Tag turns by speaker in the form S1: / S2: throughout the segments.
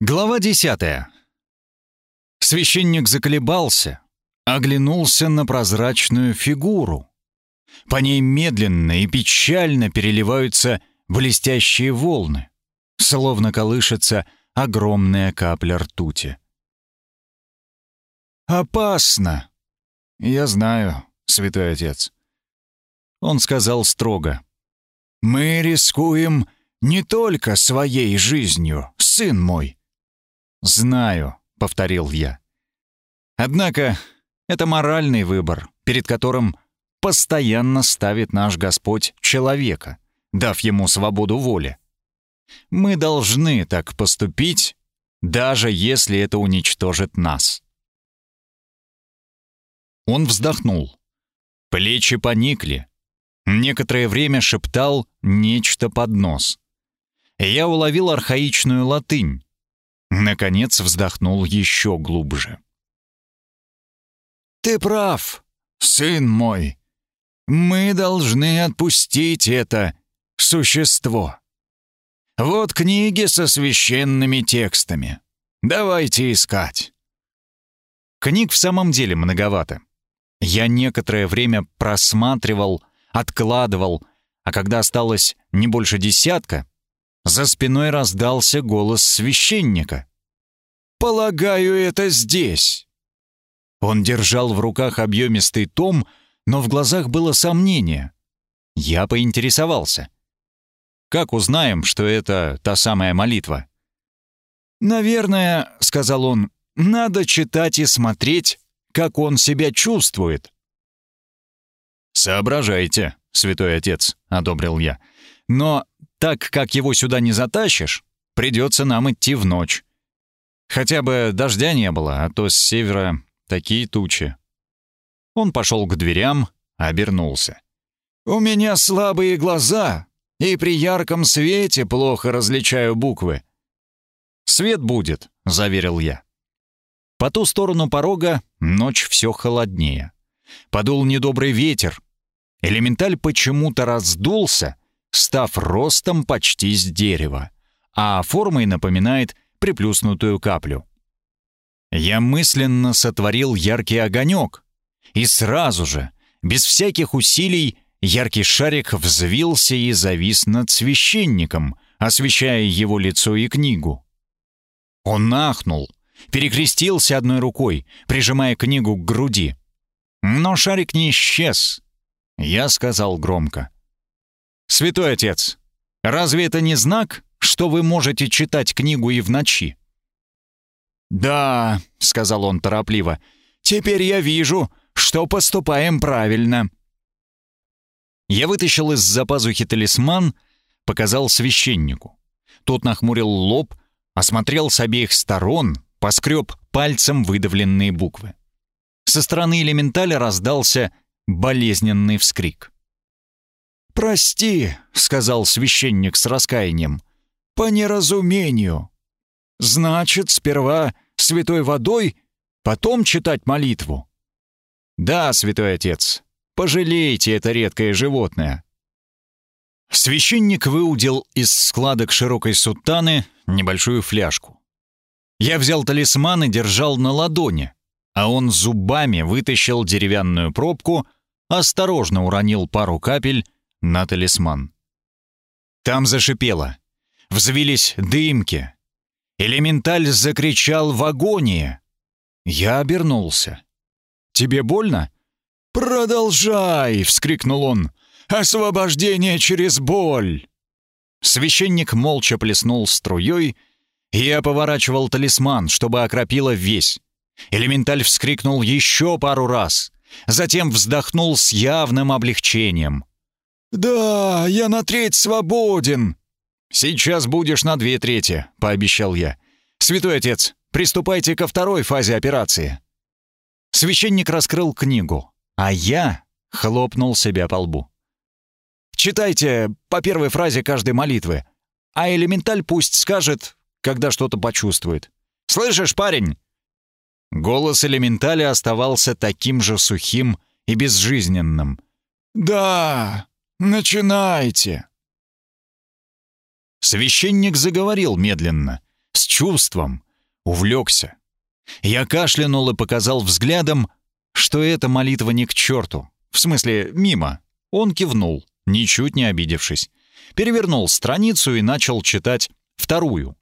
S1: Глава десятая. Священник заколебался, оглянулся на прозрачную фигуру. По ней медленно и печально переливаются блестящие волны, словно колышется огромная капля ртути. «Опасно!» «Я знаю, святой отец». Он сказал строго. «Мы рискуем не только своей жизнью, сын мой, «Знаю», — повторил я. «Однако это моральный выбор, перед которым постоянно ставит наш Господь человека, дав ему свободу воли. Мы должны так поступить, даже если это уничтожит нас». Он вздохнул. Плечи поникли. Некоторое время шептал нечто под нос. Я уловил архаичную латынь, Наконец вздохнул еще глубже. «Ты прав, сын мой. Мы должны отпустить это существо. Вот книги со священными текстами. Давайте искать». Книг в самом деле многовато. Я некоторое время просматривал, откладывал, а когда осталось не больше десятка, за спиной раздался голос священника. «Полагаю, это здесь». Он держал в руках объемистый том, но в глазах было сомнение. Я поинтересовался. «Как узнаем, что это та самая молитва?» «Наверное, — сказал он, — надо читать и смотреть, как он себя чувствует». «Соображайте, святой отец», — одобрил я. «Но так как его сюда не затащишь, придется нам идти в ночь. Хотя бы дождя не было, а то с севера такие тучи. Он пошел к дверям, обернулся. «У меня слабые глаза, и при ярком свете плохо различаю буквы». «Свет будет», — заверил я. По ту сторону порога ночь все холоднее. Подул недобрый ветер. Элементаль почему-то раздулся — став ростом почти с дерева, а формой напоминает приплюснутую каплю. Я мысленно сотворил яркий огонек, и сразу же, без всяких усилий, яркий шарик взвился и завис над священником, освещая его лицо и книгу. Он нахнул, перекрестился одной рукой, прижимая книгу к груди. Но шарик не исчез. Я сказал громко. «Святой отец, разве это не знак, что вы можете читать книгу и в ночи?» «Да», — сказал он торопливо, — «теперь я вижу, что поступаем правильно». Я вытащил из-за пазухи талисман, показал священнику. Тот нахмурил лоб, осмотрел с обеих сторон, поскреб пальцем выдавленные буквы. Со стороны элементаля раздался болезненный вскрик. «Прости», — сказал священник с раскаянием, — «по неразумению. Значит, сперва святой водой, потом читать молитву». «Да, святой отец, пожалейте это редкое животное». Священник выудил из складок широкой сутаны небольшую фляжку. Я взял талисман и держал на ладони, а он зубами вытащил деревянную пробку, осторожно уронил пару капель на талисман. Там зашипело. Взвились дымки. Элементаль закричал в агонии. Я обернулся. «Тебе больно?» «Продолжай!» — вскрикнул он. «Освобождение через боль!» Священник молча плеснул струей, я поворачивал талисман, чтобы окропило весь. Элементаль вскрикнул еще пару раз, затем вздохнул с явным облегчением. «Да, я на треть свободен!» «Сейчас будешь на две трети», — пообещал я. «Святой отец, приступайте ко второй фазе операции». Священник раскрыл книгу, а я хлопнул себя по лбу. «Читайте по первой фразе каждой молитвы, а элементаль пусть скажет, когда что-то почувствует. Слышишь, парень?» Голос элементаля оставался таким же сухим и безжизненным. «Да!» «Начинайте!» Священник заговорил медленно, с чувством, увлекся. Я кашлянул и показал взглядом, что эта молитва не к черту. В смысле, мимо. Он кивнул, ничуть не обидевшись. Перевернул страницу и начал читать вторую.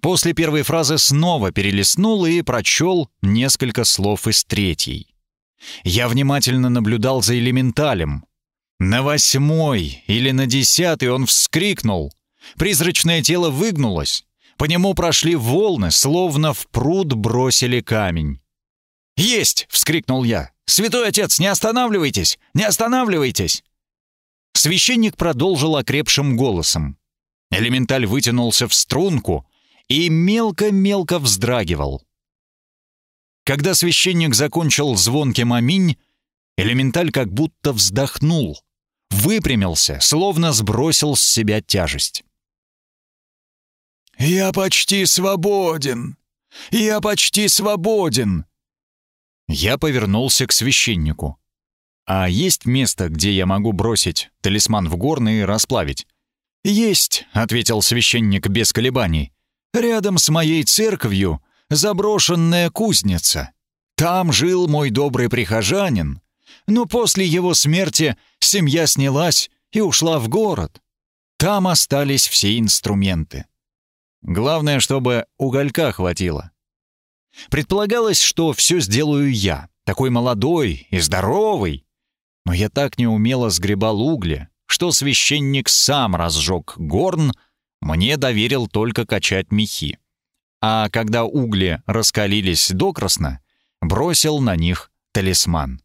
S1: После первой фразы снова перелистнул и прочел несколько слов из третьей. Я внимательно наблюдал за элементалем. На восьмой или на десятый он вскрикнул. Призрачное тело выгнулось. По нему прошли волны, словно в пруд бросили камень. «Есть!» — вскрикнул я. «Святой отец, не останавливайтесь! Не останавливайтесь!» Священник продолжил окрепшим голосом. Элементаль вытянулся в струнку и мелко-мелко вздрагивал. Когда священник закончил звонким аминь, элементаль как будто вздохнул, выпрямился, словно сбросил с себя тяжесть. «Я почти свободен! Я почти свободен!» Я повернулся к священнику. «А есть место, где я могу бросить талисман в горн и расплавить?» «Есть», — ответил священник без колебаний. «Рядом с моей церковью заброшенная кузница. Там жил мой добрый прихожанин, но после его смерти семья снялась и ушла в город. Там остались все инструменты. Главное, чтобы уголька хватило. Предполагалось, что все сделаю я, такой молодой и здоровый. Но я так неумело сгребал угли, что священник сам разжег горн, мне доверил только качать мехи. А когда угли раскалились докрасно, бросил на них талисман.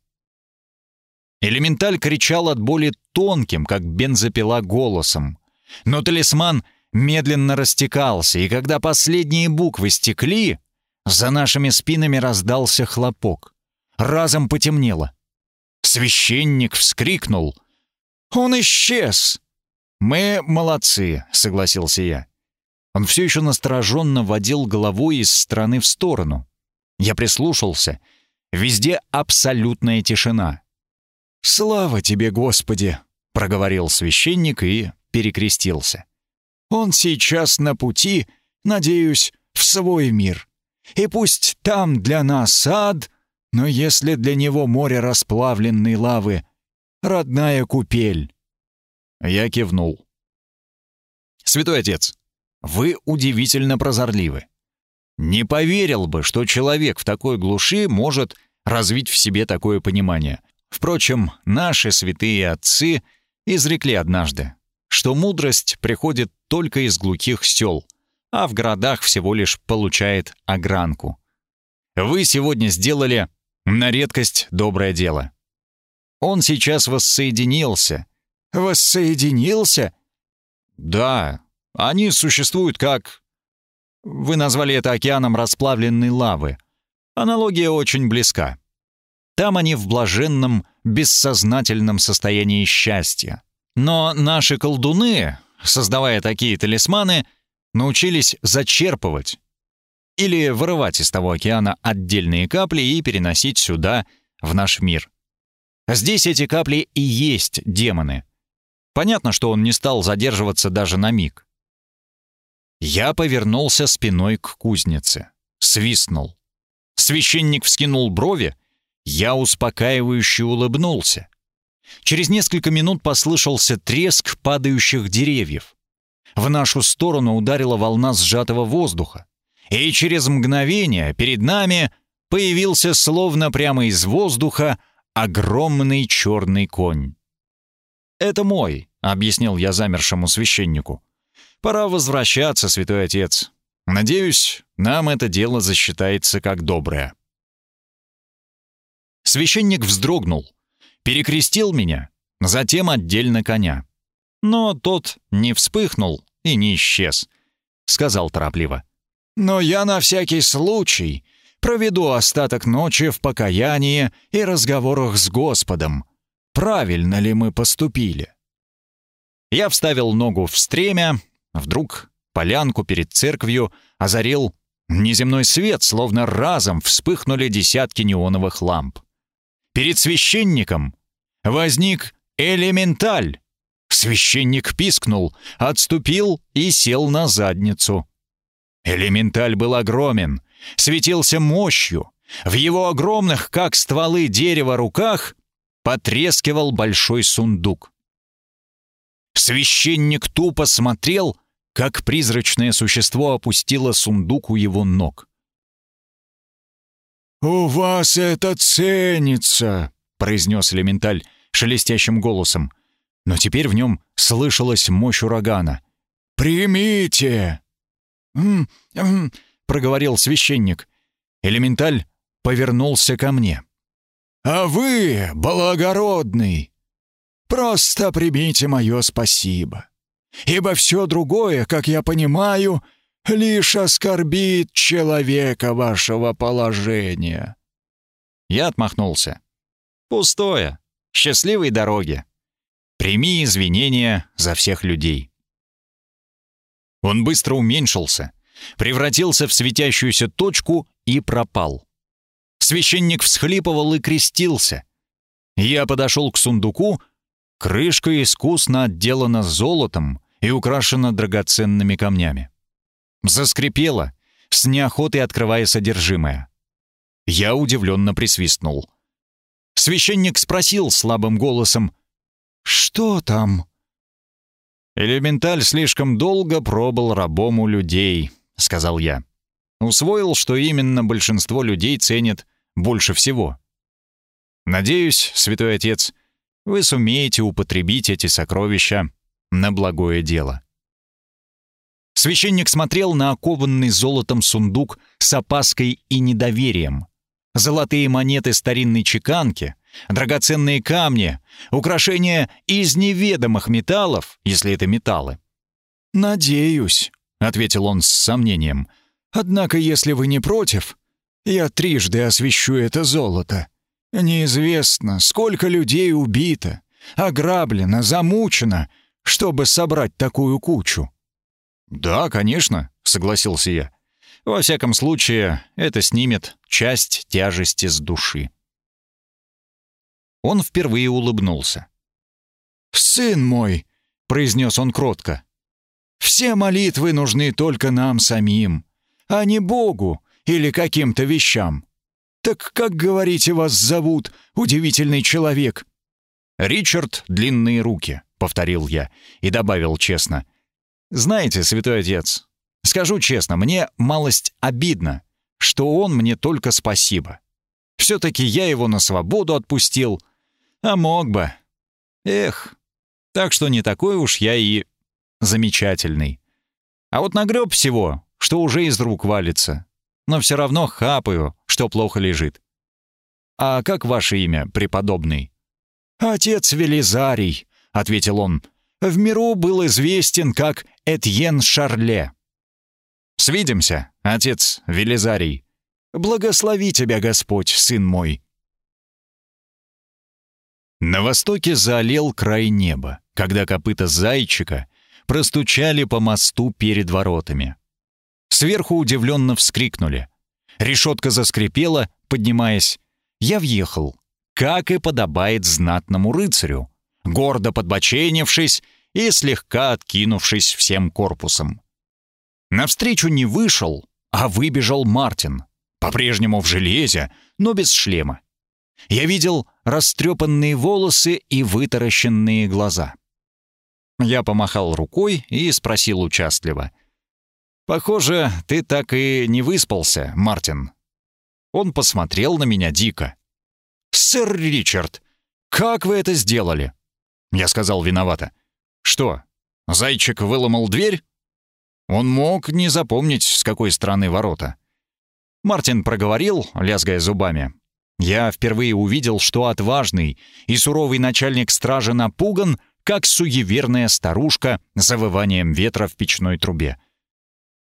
S1: Элементаль кричал от боли тонким, как бензопила, голосом. Но талисман медленно растекался, и когда последние буквы стекли, за нашими спинами раздался хлопок. Разом потемнело. Священник вскрикнул. «Он исчез!» «Мы молодцы», — согласился я. Он все еще настороженно водил головой из стороны в сторону. Я прислушался. Везде абсолютная тишина. «Слава тебе, Господи!» — проговорил священник и перекрестился. Он сейчас на пути, надеюсь, в свой мир. И пусть там для нас ад, но если для него море расплавленной лавы, родная купель. Я кивнул. Святой отец, вы удивительно прозорливы. Не поверил бы, что человек в такой глуши может развить в себе такое понимание. Впрочем, наши святые отцы изрекли однажды, что мудрость приходит только из глухих сел, а в городах всего лишь получает огранку. Вы сегодня сделали на редкость доброе дело. Он сейчас воссоединился. Воссоединился? Да, они существуют как... Вы назвали это океаном расплавленной лавы. Аналогия очень близка. Там они в блаженном, бессознательном состоянии счастья. Но наши колдуны, создавая такие талисманы, научились зачерпывать или вырывать из того океана отдельные капли и переносить сюда, в наш мир. Здесь эти капли и есть демоны. Понятно, что он не стал задерживаться даже на миг. Я повернулся спиной к кузнице. Свистнул. Священник вскинул брови. Я успокаивающе улыбнулся. Через несколько минут послышался треск падающих деревьев. В нашу сторону ударила волна сжатого воздуха. И через мгновение перед нами появился словно прямо из воздуха огромный черный конь. «Это мой», — объяснил я замершему священнику. «Пора возвращаться, святой отец. Надеюсь, нам это дело засчитается как доброе». Священник вздрогнул, перекрестил меня, затем отдельно коня. Но тот не вспыхнул и не исчез, сказал торопливо. «Но я на всякий случай проведу остаток ночи в покаянии и разговорах с Господом. Правильно ли мы поступили?» Я вставил ногу в стремя, вдруг полянку перед церковью озарил неземной свет, словно разом вспыхнули десятки неоновых ламп. Перед священником возник элементаль. Священник пискнул, отступил и сел на задницу. Элементаль был огромен, светился мощью. В его огромных, как стволы дерева, руках потрескивал большой сундук. Священник тупо смотрел, как призрачное существо опустило сундук у его ног.
S2: «У вас это ценится», — произнес элементаль шелестящим голосом, но теперь в нем слышалась мощь урагана. «Примите!» «М -м проговорил священник. Элементаль повернулся ко мне. «А вы, благородный, просто примите мое спасибо, ибо все другое, как я понимаю, лишь оскорбит человека вашего положения».
S1: Я отмахнулся. «Пустое. Счастливой дороги. Прими извинения за всех людей». Он быстро уменьшился, превратился в светящуюся точку и пропал. Священник всхлипывал и крестился. Я подошел к сундуку, крышка искусно отделана золотом и украшена драгоценными камнями. Заскрипело, с неохотой открывая содержимое. Я удивленно присвистнул. Священник спросил слабым голосом, «Что там?» «Элементаль слишком долго пробыл рабом у людей», — сказал я. Усвоил, что именно большинство людей ценит больше всего. Надеюсь, святой отец, вы сумеете употребить эти сокровища на благое дело. Священник смотрел на окованный золотом сундук с опаской и недоверием. Золотые монеты старинной чеканки, драгоценные камни, украшения из неведомых металлов, если это металлы.
S2: «Надеюсь», — ответил он с сомнением. «Однако, если вы не против, я трижды освещу это золото. Неизвестно, сколько людей убито, ограблено, замучено, чтобы собрать такую кучу».
S1: «Да, конечно», — согласился я. «Во всяком случае, это снимет часть тяжести с души». Он впервые улыбнулся.
S2: «Сын мой», — произнес он кротко, — «все молитвы нужны только нам самим, а не Богу или каким-то вещам. Так как, говорите, вас зовут, удивительный человек?»
S1: «Ричард Длинные Руки», — повторил я и добавил честно. «Знаете, святой отец, скажу честно, мне малость обидно, что он мне только спасибо. Все-таки я его на свободу отпустил, а мог бы. Эх, так что не такой уж я и замечательный. А вот нагреб всего, что уже из рук валится. Но все равно хапаю, что плохо лежит. А как ваше имя, преподобный?
S2: Отец Велизарий, ответил он. В миру был известен как Этьен Шарле.
S1: Свидимся, отец Велизарий.
S2: Благослови тебя Господь, сын мой.
S1: На востоке заолел край неба, когда копыта зайчика простучали по мосту перед воротами. Сверху удивленно вскрикнули. Решетка заскрипела, поднимаясь. Я въехал, как и подобает знатному рыцарю, гордо подбоченившись и слегка откинувшись всем корпусом. Навстречу не вышел, а выбежал Мартин, по-прежнему в железе, но без шлема. Я видел растрепанные волосы и вытаращенные глаза. Я помахал рукой и спросил участливо. «Похоже, ты так и не выспался, Мартин». Он посмотрел на меня дико. «Сэр Ричард, как вы это сделали?» Я сказал виновато. «Что, зайчик выломал дверь?» Он мог не запомнить, с какой стороны ворота. Мартин проговорил, лязгая зубами. Я впервые увидел, что отважный и суровый начальник стражи напуган, как суеверная старушка завыванием ветра в печной трубе.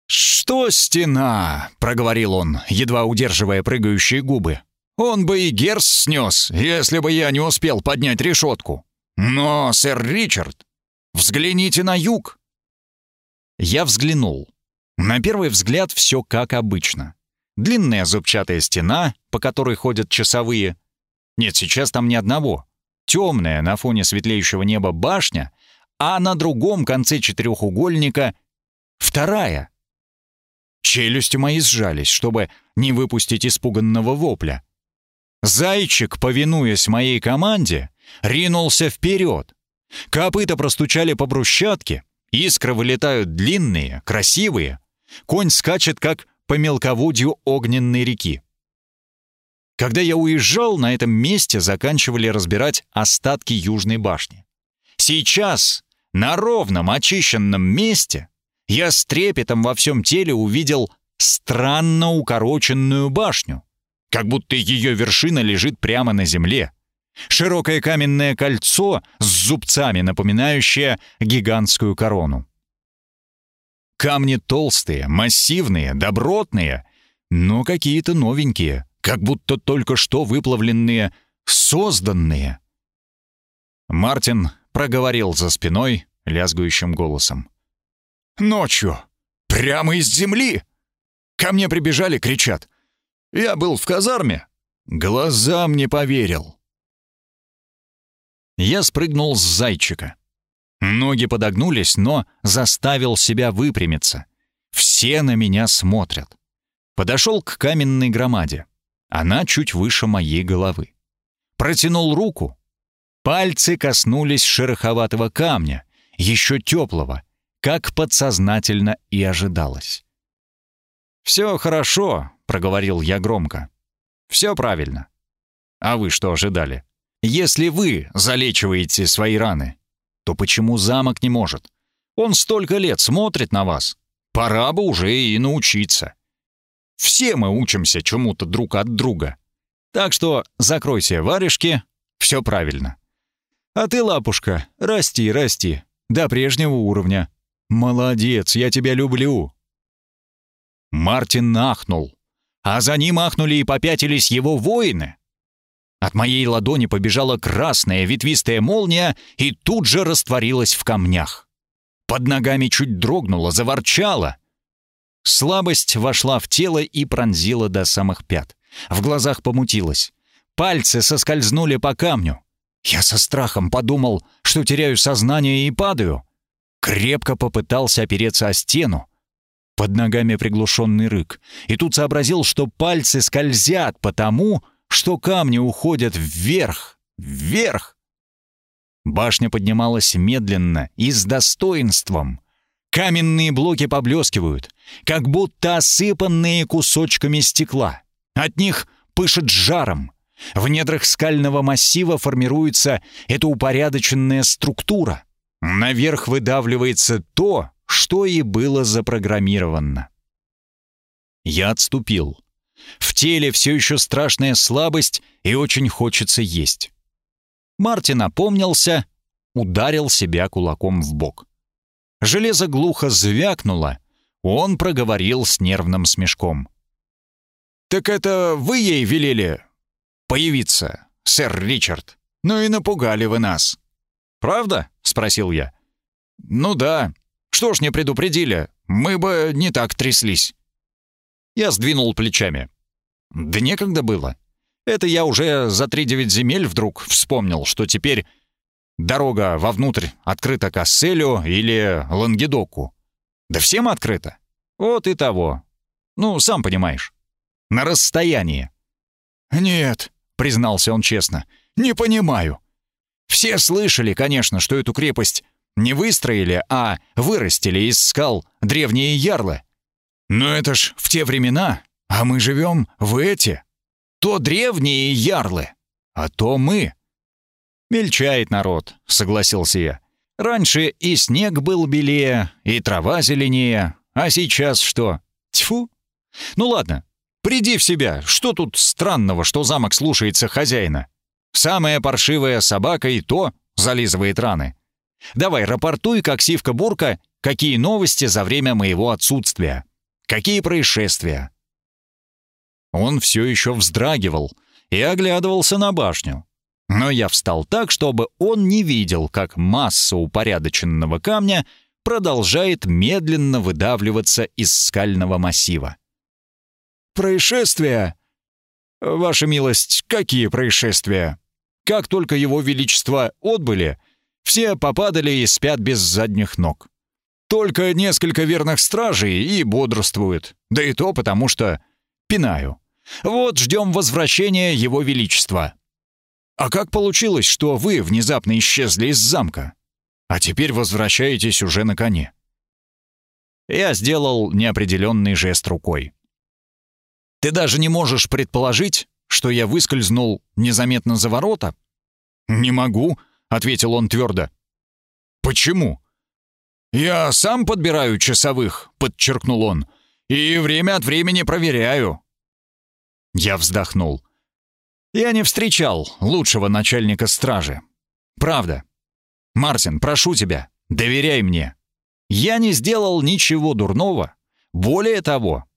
S1: «Что стена?» — проговорил он, едва удерживая прыгающие губы. «Он бы и герс снес, если бы я не успел поднять решетку. Но, сэр Ричард, взгляните на юг!» Я взглянул. На первый взгляд все как обычно. Длинная зубчатая стена, по которой ходят часовые. Нет, сейчас там ни одного. Темная на фоне светлеющего неба башня, а на другом конце четырехугольника — вторая. Челюсти мои сжались, чтобы не выпустить испуганного вопля. Зайчик, повинуясь моей команде, ринулся вперед. Копыта простучали по брусчатке, искры вылетают длинные, красивые. Конь скачет, как по мелководью огненной реки. Когда я уезжал, на этом месте заканчивали разбирать остатки Южной башни. Сейчас, на ровном очищенном месте, я с трепетом во всем теле увидел странно укороченную башню, как будто ее вершина лежит прямо на земле. Широкое каменное кольцо с зубцами, напоминающее гигантскую корону. Камни толстые, массивные, добротные, но какие-то новенькие, как будто только что выплавленные, созданные. Мартин проговорил за спиной лязгующим голосом. «Ночью! Прямо из земли!» Ко мне прибежали, кричат. Я был в казарме. Глазам не поверил. Я спрыгнул с зайчика. Ноги подогнулись, но заставил себя выпрямиться. Все на меня смотрят. Подошел к каменной громаде. Она чуть выше моей головы. Протянул руку. Пальцы коснулись шероховатого камня, еще теплого, как подсознательно и ожидалось. «Все хорошо», — проговорил я громко. «Все правильно». «А вы что ожидали? Если вы залечиваете свои раны, то почему замок не может? Он столько лет смотрит на вас. Пора бы уже и научиться. Все мы учимся чему-то друг от друга. Так что закройте варежки, все правильно. А ты, лапушка, расти, расти, до прежнего уровня. Молодец, я тебя люблю. Мартин ахнул, а за ним ахнули и попятились его воины. От моей ладони побежала красная ветвистая молния и тут же растворилась в камнях. Под ногами чуть дрогнула, заворчала. Слабость вошла в тело и пронзила до самых пят. В глазах помутилась. Пальцы соскользнули по камню. Я со страхом подумал, что теряю сознание и падаю. Крепко попытался опереться о стену, под ногами приглушенный рык. И тут сообразил, что пальцы скользят потому, камни уходят вверх, вверх. Башня поднималась медленно и с достоинством. Каменные блоки поблескивают, как будто осыпанные кусочками стекла. От них пышет жаром. В недрах скального массива формируется эта упорядоченная структура. Наверх выдавливается то, что и было запрограммировано. Я отступил. В теле все еще страшная слабость и очень хочется есть. Мартин опомнился, ударил себя кулаком в бок. Железо глухо звякнуло, он проговорил с нервным смешком. «Так это вы ей велели появиться, сэр Ричард? Ну и напугали вы нас». «Правда?» — спросил я. «Ну да. Что ж не предупредили? Мы бы не так тряслись». Я сдвинул плечами. «Да некогда было. Это я уже за три девять земель вдруг вспомнил, что теперь дорога вовнутрь открыта к Асселю или Лангедоку. Да всем открыто. Вот и того. Ну, сам понимаешь. На расстоянии». «Нет», — признался он честно, — «не понимаю. Все слышали, конечно, что эту крепость не выстроили, а вырастили из скал древние ярлы. Но это ж в те времена, а мы живем в эти. То древние ярлы, а то мы. Мельчает народ, согласился я. Раньше и снег был белее, и трава зеленее, а сейчас что? Тьфу. Ну ладно, приди в себя. Что тут странного, что замок слушается хозяина? Самая паршивая собака и то зализывает раны. Давай, рапортуй, как сивка-бурка, какие новости за время моего отсутствия. Какие происшествия?» Он все еще вздрагивал и оглядывался на башню. Но я встал так, чтобы он не видел, как масса упорядоченного камня продолжает медленно выдавливаться из скального массива. «Происшествия?» «Ваша милость, какие происшествия?» Как только его величество отбыли, все попадали и спят без задних ног. Только несколько верных стражей и бодрствуют. Да и то потому, что пинаю. Вот ждем возвращения Его Величества. А как получилось, что вы внезапно исчезли из замка? А теперь возвращаетесь уже на коне. Я сделал неопределенный жест рукой. Ты даже не можешь предположить, что я выскользнул незаметно за ворота? Не могу, ответил он твердо. Почему? Я сам подбираю часовых, подчеркнул он, и время от времени проверяю. Я вздохнул. Я не встречал лучшего начальника стражи. Правда. Мартин, прошу тебя, доверяй мне. Я не сделал ничего дурного. Более того,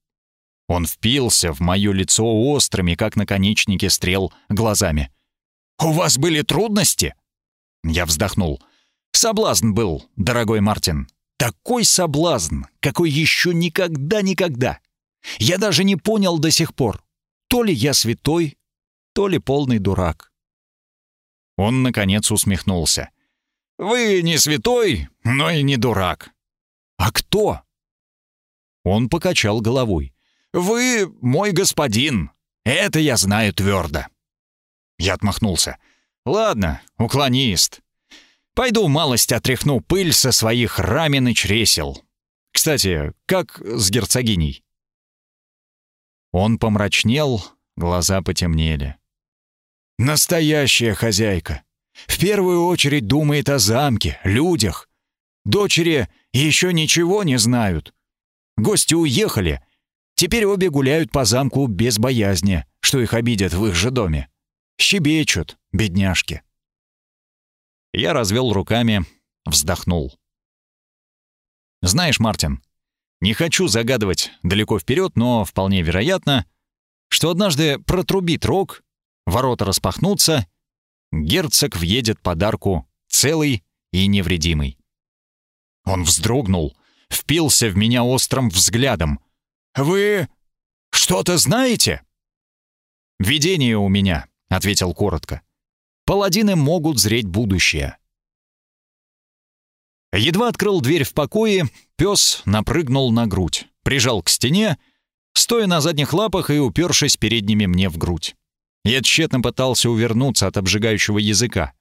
S1: он впился в мое лицо острыми, как наконечники стрел, глазами. «У вас были трудности?» Я вздохнул. «Соблазн был, дорогой Мартин. Такой соблазн, какой еще никогда-никогда. Я даже не понял до сих пор, то ли я святой, то ли полный дурак». Он, наконец, усмехнулся. «Вы не святой, но и не дурак. «А кто?» Он покачал головой. «Вы мой господин. Это я знаю твердо». Я отмахнулся. «Ладно, уклонист. Пойду малость отряхну пыль со своих рамен и чресел. Кстати, как с герцогиней?» Он помрачнел, глаза потемнели. «Настоящая хозяйка. В первую очередь думает о замке, людях. Дочери еще ничего не знают. Гости уехали. Теперь обе гуляют по замку без боязни, что их обидят в их же доме. Щебечут, бедняжки. Я развел руками, вздохнул. Знаешь, Мартин, не хочу загадывать далеко вперед, но вполне вероятно, что однажды протрубит рог, ворота распахнутся, герцог въедет подарку целый и невредимый. Он вздрогнул, впился в меня острым взглядом. «Вы что-то знаете?» «Видение у меня», — ответил коротко. «Паладины могут зреть будущее». Едва открыл дверь в покое, пес напрыгнул на грудь, прижал к стене, стоя на задних лапах и упершись передними мне в грудь. Я тщетно пытался увернуться от обжигающего языка.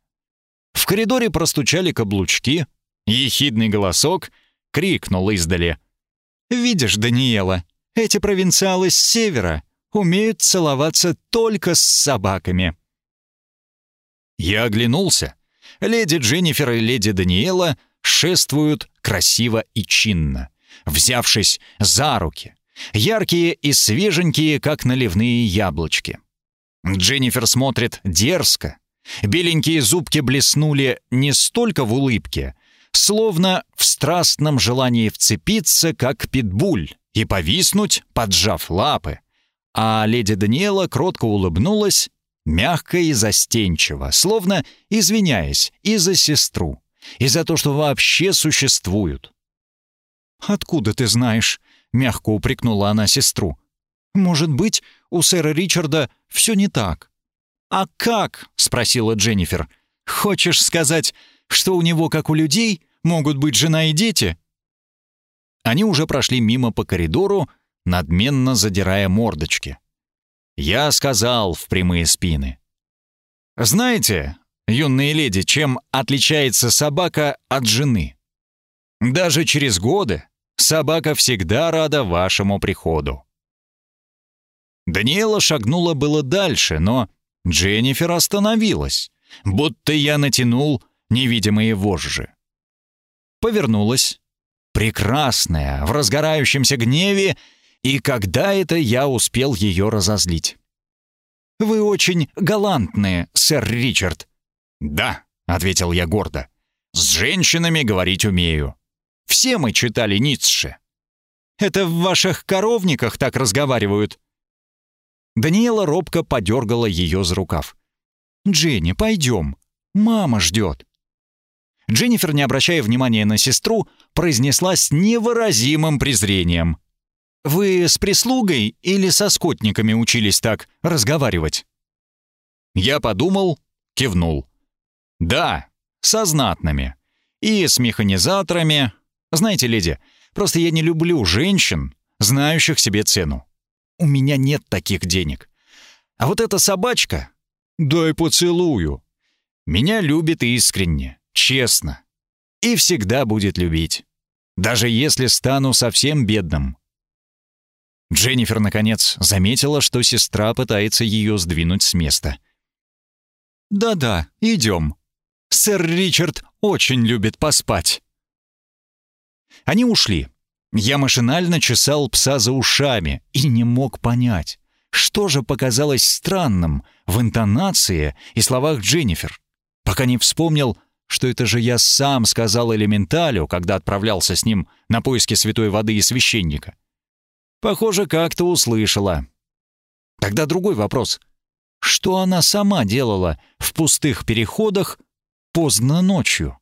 S1: В коридоре простучали каблучки, Ехидный голосок крикнул издали. «Видишь, Даниэла, эти провинциалы с севера умеют целоваться только с собаками». Я оглянулся. Леди Дженнифер и леди Даниэла шествуют красиво и чинно, взявшись за руки, яркие и свеженькие, как наливные яблочки. Дженнифер смотрит дерзко. Беленькие зубки блеснули не столько в улыбке, словно в страстном желании вцепиться, как питбуль, и повиснуть, поджав лапы. А леди Даниэла кротко улыбнулась, мягко и застенчиво, словно извиняясь и за сестру, и за то, что вообще существуют. «Откуда ты знаешь?» — мягко упрекнула она сестру. «Может быть, у сэра Ричарда все не так?» «А как?» — спросила Дженнифер. «Хочешь сказать, что у него, как у людей, могут быть жена и дети?» Они уже прошли мимо по коридору, надменно задирая мордочки. Я сказал в прямые спины. «Знаете, юные леди, чем отличается собака от жены? Даже через годы собака всегда рада вашему приходу». Даниэла шагнула было дальше, но Дженнифер остановилась, будто я натянул невидимые вожжи. Повернулась. Прекрасная, в разгорающемся гневе, и когда это я успел ее разозлить? «Вы очень галантные, сэр Ричард». «Да», — ответил я гордо. «С женщинами говорить умею. Все мы читали Ницше». «Это в ваших коровниках так разговаривают?» Даниэла робко подергала ее за рукав. «Дженни, пойдем. Мама ждет». Дженнифер, не обращая внимания на сестру, произнесла с невыразимым презрением. «Вы с прислугой или со скотниками учились так разговаривать?» Я подумал, кивнул. «Да, со знатными. И с механизаторами. Знаете, леди, просто я не люблю женщин, знающих себе цену. У меня нет таких денег. А вот эта собачка, дай поцелую, меня любит искренне, честно. И всегда будет любить. Даже если стану совсем бедным. Дженнифер, наконец, заметила, что сестра пытается ее сдвинуть с места. «Да-да, идем. Сэр Ричард очень любит поспать». Они ушли. Я машинально чесал пса за ушами и не мог понять, что же показалось странным в интонации и словах Дженнифер, пока не вспомнил, что это же я сам сказал элементалю, когда отправлялся с ним на поиски святой воды и священника. Похоже, как-то услышала. Тогда другой вопрос. Что она сама делала в пустых переходах поздно ночью?